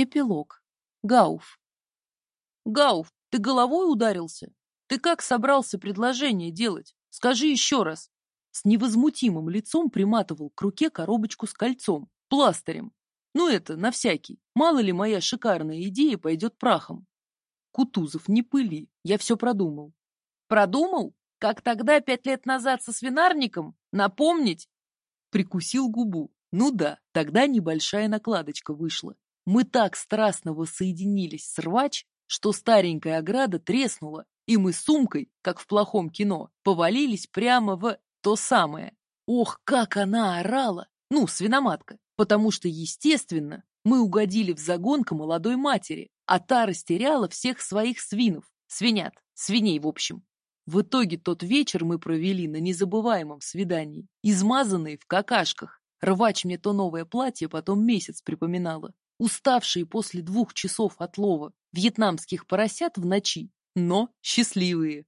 Эпилог. Гауф. Гауф, ты головой ударился? Ты как собрался предложение делать? Скажи еще раз. С невозмутимым лицом приматывал к руке коробочку с кольцом, пластырем. Ну это, на всякий. Мало ли моя шикарная идея пойдет прахом. Кутузов, не пыли. Я все продумал. Продумал? Как тогда, пять лет назад со свинарником? Напомнить? Прикусил губу. Ну да, тогда небольшая накладочка вышла. Мы так страстно воссоединились с рвач, что старенькая ограда треснула, и мы сумкой, как в плохом кино, повалились прямо в то самое. Ох, как она орала! Ну, свиноматка. Потому что, естественно, мы угодили в загон к молодой матери, а та растеряла всех своих свинов, свинят, свиней в общем. В итоге тот вечер мы провели на незабываемом свидании, измазанные в какашках. Рвач мне то новое платье потом месяц припоминала. Уставшие после двух часов отлова вьетнамских поросят в ночи, но счастливые.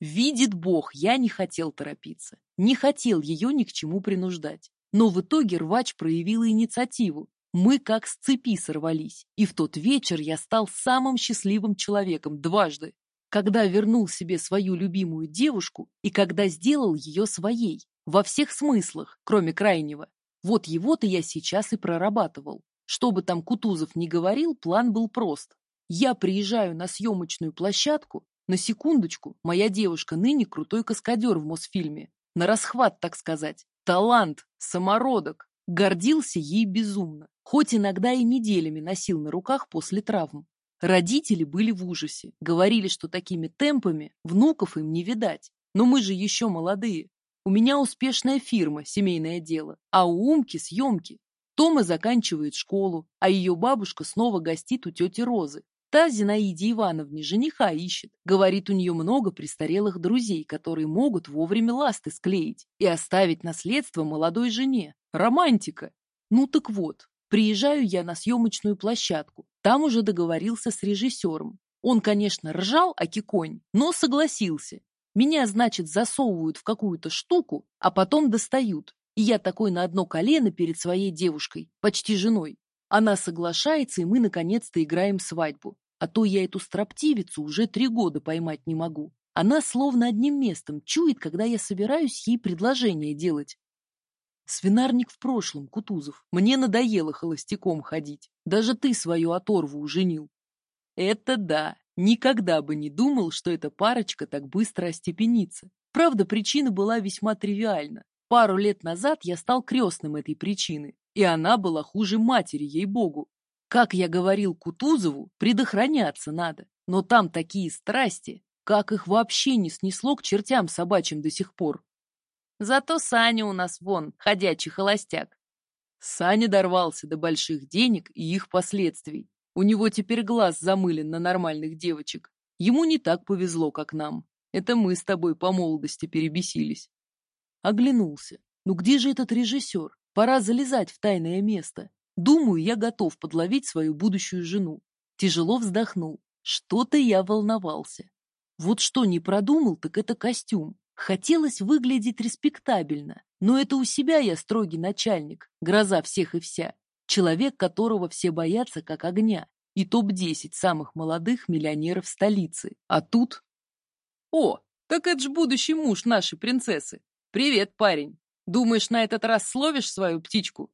Видит Бог, я не хотел торопиться, не хотел ее ни к чему принуждать. Но в итоге рвач проявила инициативу. Мы как с цепи сорвались, и в тот вечер я стал самым счастливым человеком дважды когда вернул себе свою любимую девушку и когда сделал ее своей, во всех смыслах, кроме крайнего. Вот его-то я сейчас и прорабатывал. Что бы там Кутузов ни говорил, план был прост. Я приезжаю на съемочную площадку, на секундочку, моя девушка ныне крутой каскадер в Мосфильме. На расхват, так сказать. Талант, самородок. Гордился ей безумно. Хоть иногда и неделями носил на руках после травм. Родители были в ужасе, говорили, что такими темпами внуков им не видать. Но мы же еще молодые. У меня успешная фирма, семейное дело, а у Умки съемки. Тома заканчивает школу, а ее бабушка снова гостит у тети Розы. Та Зинаиде Ивановне жениха ищет. Говорит, у нее много престарелых друзей, которые могут вовремя ласты склеить и оставить наследство молодой жене. Романтика. Ну так вот, приезжаю я на съемочную площадку, там уже договорился с режиссером. Он, конечно, ржал, аки конь, но согласился. Меня, значит, засовывают в какую-то штуку, а потом достают. И я такой на одно колено перед своей девушкой, почти женой. Она соглашается, и мы наконец-то играем свадьбу. А то я эту строптивицу уже три года поймать не могу. Она словно одним местом чует, когда я собираюсь ей предложение делать. Свинарник в прошлом, Кутузов. Мне надоело холостяком ходить. Даже ты свою оторву уженил. Это да. Никогда бы не думал, что эта парочка так быстро остепенится. Правда, причина была весьма тривиальна. Пару лет назад я стал крестным этой причины, и она была хуже матери, ей-богу. Как я говорил Кутузову, предохраняться надо. Но там такие страсти, как их вообще не снесло к чертям собачьим до сих пор. Зато Саня у нас вон, ходячий холостяк. Саня дорвался до больших денег и их последствий. У него теперь глаз замылен на нормальных девочек. Ему не так повезло, как нам. Это мы с тобой по молодости перебесились. Оглянулся. Ну где же этот режиссер? Пора залезать в тайное место. Думаю, я готов подловить свою будущую жену. Тяжело вздохнул. Что-то я волновался. Вот что не продумал, так это костюм. Хотелось выглядеть респектабельно, но это у себя я строгий начальник, гроза всех и вся, человек, которого все боятся как огня, и топ-10 самых молодых миллионеров столицы. А тут... О, так это ж будущий муж нашей принцессы. Привет, парень. Думаешь, на этот раз словишь свою птичку?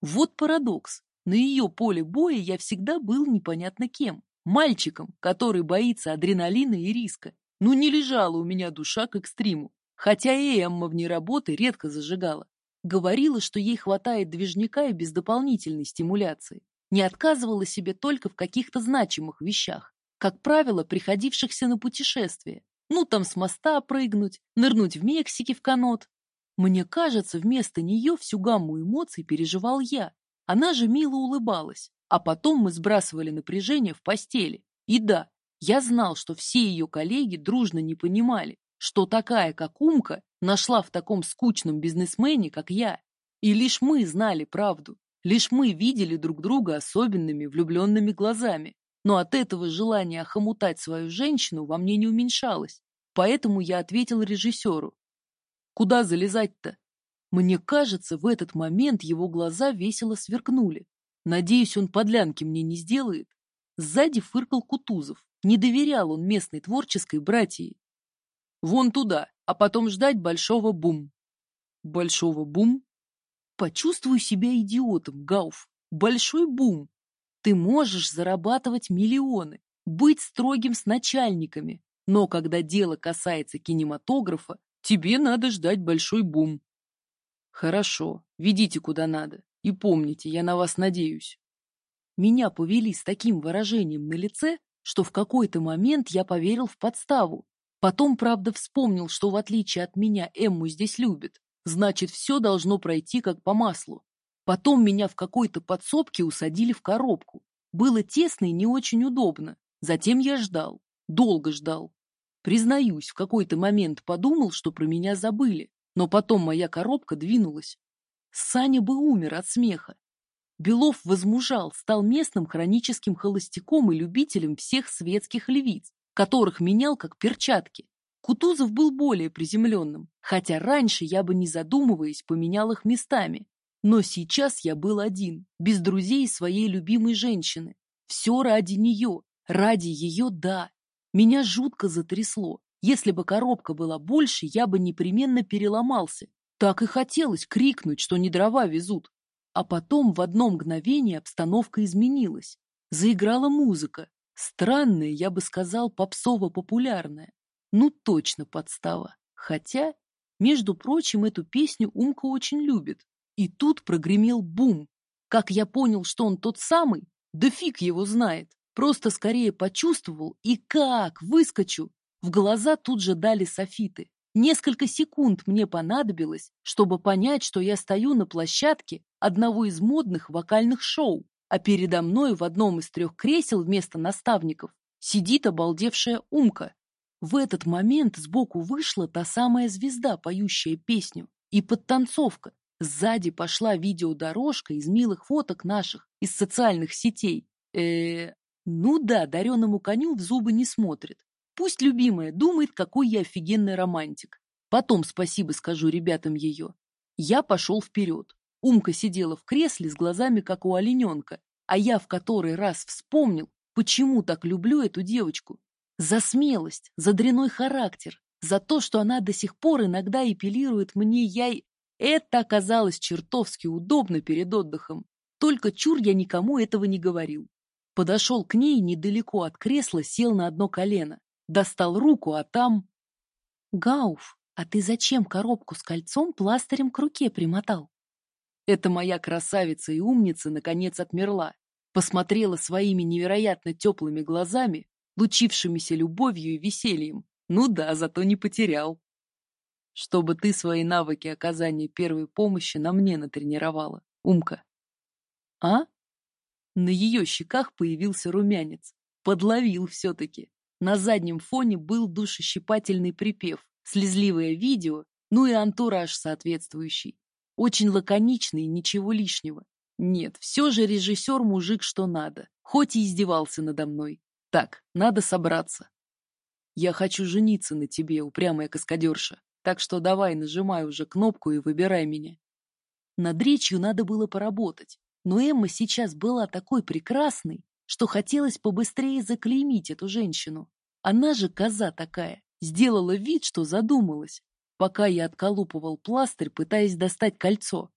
Вот парадокс. На ее поле боя я всегда был непонятно кем. Мальчиком, который боится адреналина и риска, ну не лежала у меня душа к экстриму, хотя и Эмма вне работы редко зажигала. Говорила, что ей хватает движника и без дополнительной стимуляции. Не отказывала себе только в каких-то значимых вещах, как правило, приходившихся на путешествие. Ну там с моста прыгнуть, нырнуть в Мексике в канот. Мне кажется, вместо нее всю гамму эмоций переживал я. Она же мило улыбалась, а потом мы сбрасывали напряжение в постели. И да, я знал, что все ее коллеги дружно не понимали, что такая, как Умка, нашла в таком скучном бизнесмене, как я. И лишь мы знали правду, лишь мы видели друг друга особенными влюбленными глазами. Но от этого желание охомутать свою женщину во мне не уменьшалось. Поэтому я ответил режиссеру. «Куда залезать-то?» Мне кажется, в этот момент его глаза весело сверкнули. Надеюсь, он подлянки мне не сделает. Сзади фыркал Кутузов. Не доверял он местной творческой братьи. Вон туда, а потом ждать большого бум. Большого бум? Почувствую себя идиотом, Гауф. Большой бум. Ты можешь зарабатывать миллионы, быть строгим с начальниками, но когда дело касается кинематографа, тебе надо ждать большой бум. Хорошо, ведите куда надо. И помните, я на вас надеюсь. Меня повели с таким выражением на лице, что в какой-то момент я поверил в подставу. Потом, правда, вспомнил, что в отличие от меня Эмму здесь любят. Значит, все должно пройти как по маслу. Потом меня в какой-то подсобке усадили в коробку. Было тесно и не очень удобно. Затем я ждал. Долго ждал. Признаюсь, в какой-то момент подумал, что про меня забыли. Но потом моя коробка двинулась. Саня бы умер от смеха. Белов возмужал, стал местным хроническим холостяком и любителем всех светских львиц, которых менял как перчатки. Кутузов был более приземленным, хотя раньше я бы, не задумываясь, поменял их местами. Но сейчас я был один, без друзей своей любимой женщины. Все ради нее, ради ее «да». Меня жутко затрясло. Если бы коробка была больше, я бы непременно переломался. Так и хотелось крикнуть, что не дрова везут. А потом в одно мгновение обстановка изменилась. Заиграла музыка. Странная, я бы сказал, попсово-популярная. Ну, точно подстава. Хотя, между прочим, эту песню Умка очень любит. И тут прогремел бум. Как я понял, что он тот самый, да фиг его знает. Просто скорее почувствовал, и как, выскочу. В глаза тут же дали софиты. Несколько секунд мне понадобилось, чтобы понять, что я стою на площадке одного из модных вокальных шоу, а передо мной в одном из трех кресел вместо наставников сидит обалдевшая Умка. В этот момент сбоку вышла та самая звезда, поющая песню, и подтанцовка, Сзади пошла видеодорожка из милых фоток наших, из социальных сетей. э Ну да, дареному коню в зубы не смотрит. Пусть любимая думает, какой я офигенный романтик. Потом спасибо скажу ребятам ее. Я пошел вперед. Умка сидела в кресле с глазами, как у олененка, а я в который раз вспомнил, почему так люблю эту девочку. За смелость, за дряной характер, за то, что она до сих пор иногда эпилирует мне яй... Это оказалось чертовски удобно перед отдыхом. Только чур я никому этого не говорил. Подошел к ней недалеко от кресла, сел на одно колено. Достал руку, а там... Гауф, а ты зачем коробку с кольцом пластырем к руке примотал? Это моя красавица и умница наконец отмерла. Посмотрела своими невероятно теплыми глазами, лучившимися любовью и весельем. Ну да, зато не потерял чтобы ты свои навыки оказания первой помощи на мне натренировала, Умка. А? На ее щеках появился румянец. Подловил все-таки. На заднем фоне был душещипательный припев, слезливое видео, ну и антураж соответствующий. Очень лаконичный, ничего лишнего. Нет, все же режиссер мужик что надо, хоть и издевался надо мной. Так, надо собраться. Я хочу жениться на тебе, упрямая каскадерша. Так что давай, нажимай уже кнопку и выбирай меня. Над речью надо было поработать, но Эмма сейчас была такой прекрасной, что хотелось побыстрее заклеймить эту женщину. Она же коза такая, сделала вид, что задумалась, пока я отколупывал пластырь, пытаясь достать кольцо.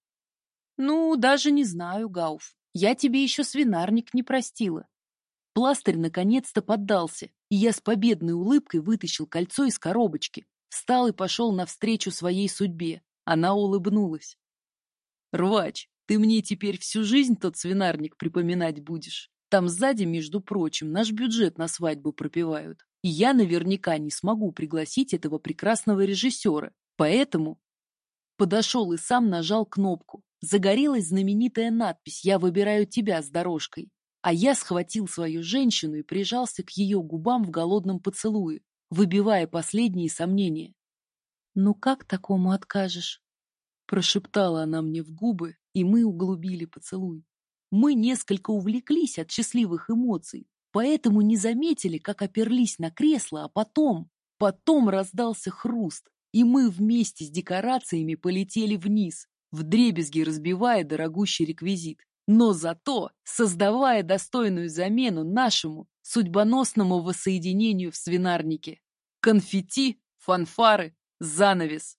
Ну, даже не знаю, Гауф, я тебе еще свинарник не простила. Пластырь наконец-то поддался, и я с победной улыбкой вытащил кольцо из коробочки, Встал и пошел навстречу своей судьбе. Она улыбнулась. «Рвач, ты мне теперь всю жизнь тот свинарник припоминать будешь. Там сзади, между прочим, наш бюджет на свадьбу пропивают. И я наверняка не смогу пригласить этого прекрасного режиссера. Поэтому...» Подошел и сам нажал кнопку. Загорелась знаменитая надпись «Я выбираю тебя с дорожкой». А я схватил свою женщину и прижался к ее губам в голодном поцелуе выбивая последние сомнения. «Ну как такому откажешь?» Прошептала она мне в губы, и мы углубили поцелуй. Мы несколько увлеклись от счастливых эмоций, поэтому не заметили, как оперлись на кресло, а потом, потом раздался хруст, и мы вместе с декорациями полетели вниз, вдребезги разбивая дорогущий реквизит. Но зато создавая достойную замену нашему судьбоносному воссоединению в свинарнике. Конфетти, фанфары, занавес.